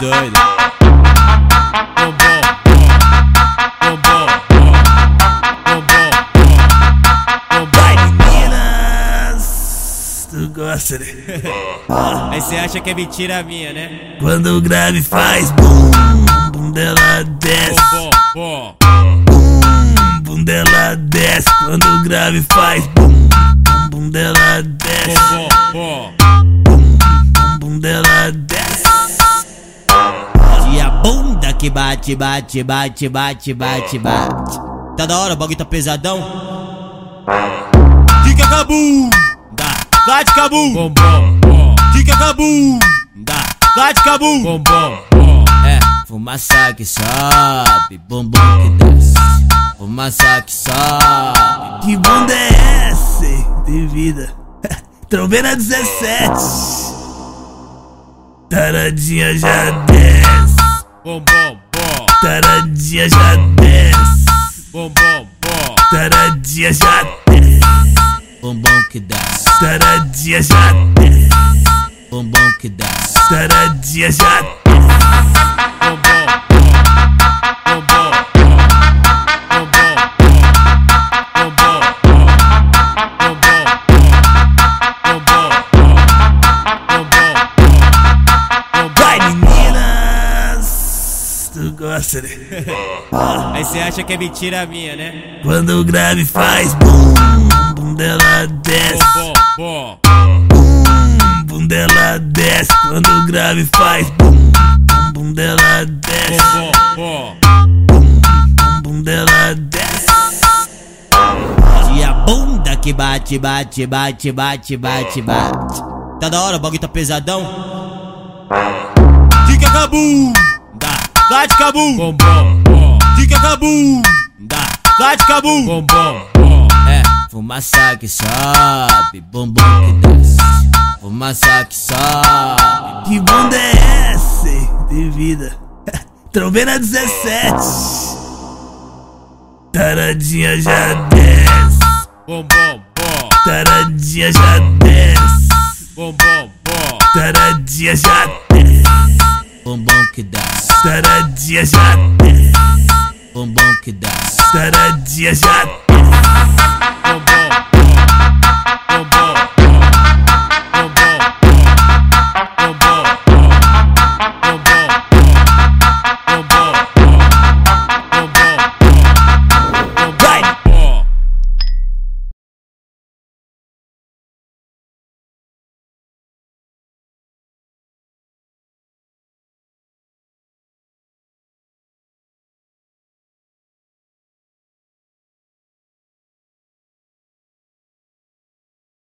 doido. Gosta, né? Aí você acha que é mentira minha, né? Quando o grave faz bum, bum dela desce. Bom, bom, Bum, bum dela desce. Quando o grave faz bum, bum, bum dela desce. bom, bom, Bum, bum dela desce. E a bunda que bate, bate, bate, bate, bate, bate. Tá da hora, o bagulho tá pesadão. Fica cabum, Dá, de cabum. Bom, bom, bom. Fica cabum, dá. vai de cabum. Bom. É, fumaça que sobe, bumbum que desce. Fumaça que sobe. Que bunda é essa? hein? De vida. Trombeira 17. Taradinha já desce. Bom, bom, bom. Taradinha já desce. Bom, bom, bom. Taradinha já desce. Que desce. Taradinha já. Bumbum que desce. Taradinha já gosta, né? Aí você acha que é mentira minha, né? Quando o grave faz bum, bum dela desce. Bom, bom, bom. Bum, bum dela desce. Quando o grave faz bum, bum, bum dela desce. Bom, bom. Bum, bum dela desce. E a bunda que bate, bate, bate, bate, bate, bate. Tá da hora, o bagulho tá pesadão. Vai de cabum. Bom, bom, cabum, dá. vai de cabum. Bom, bom. É, fumaça que sobe, bumbum que desce. Fumaça que sobe. Que bunda é essa? hein? De vida. Trombeira 17. Taradinha já desce. Bom, bom, bom. Taradinha já desce. Bom, bom, bom. Taradinha já desce. Bumbum que desce. Taradinha já desce. Bumbum que desce. Taradinha já.